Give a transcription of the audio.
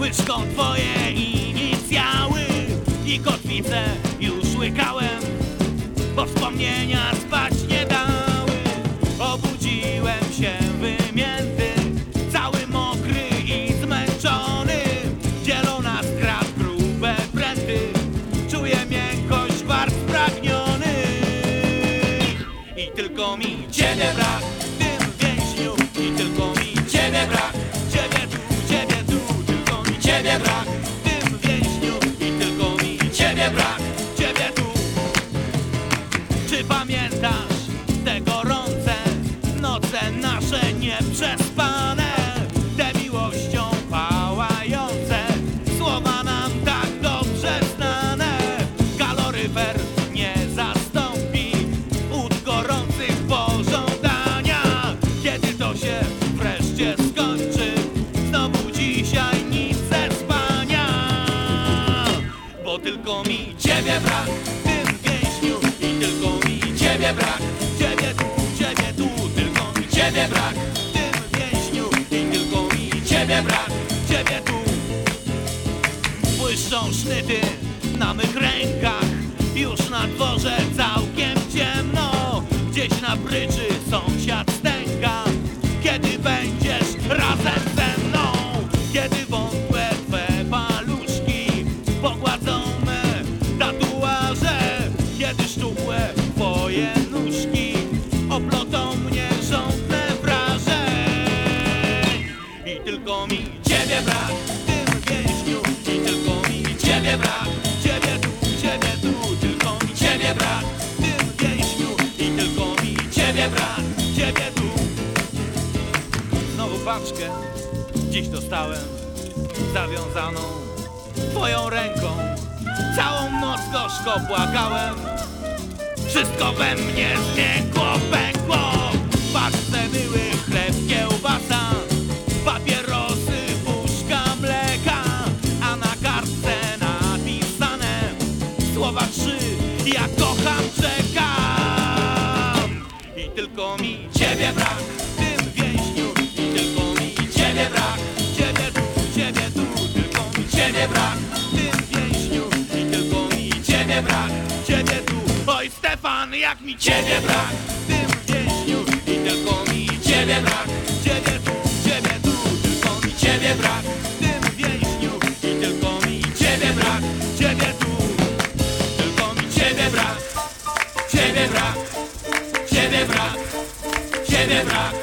łyżką twoje inicjały i kotwicę już łykałem, bo wspomnienia spać nie dały. Obudziłem się wymięty, cały mokry i zmęczony. Dzielą nas krat grube pręty, czuję miękkość spragniony. I tylko mi ciebie brak Pamiętasz te gorące noce nasze nieprzespane? Te miłością pałające słowa nam tak dobrze znane. Kaloryfer nie zastąpi ud gorących pożądania. Kiedy to się wreszcie skończy? Znowu dzisiaj nic ze spania. Bo tylko mi ciebie brak ciebie brak. Ciebie tu, ciebie tu, tylko mi ciebie brak w tym więźniu i tylko mi ciebie brak. Ciebie tu błyszczą sznyty na mych rękach. Już na dworze całkiem ciemno. Gdzieś na bryczy sąsiad stęka. Kiedy będziesz razem ze mną? Kiedy wątłe twe paluszki pogładzą me tatuaże? Kiedy szczupłe tylko mi. Ciebie brak w tym więźniu I tylko mi. Ciebie brak Ciebie tu, ciebie tu, tylko mi. Ciebie brak w tym więźniu I tylko mi. Ciebie brak, ciebie tu. Znowu paczkę dziś dostałem Zawiązaną twoją ręką. Całą noc gorzko płakałem wszystko we mnie zmiękło, pękło Słowa trzy, ja kocham, czekam. I tylko mi ciebie brak w tym więźniu. I tylko mi ciebie brak. Ciebie tu, ciebie tu, tylko mi ciebie brak w tym więźniu. I tylko mi ciebie brak. Ciebie tu, oj Stefan, jak mi ciebie brak w tym więźniu. I tylko mi ciebie brak celebrar.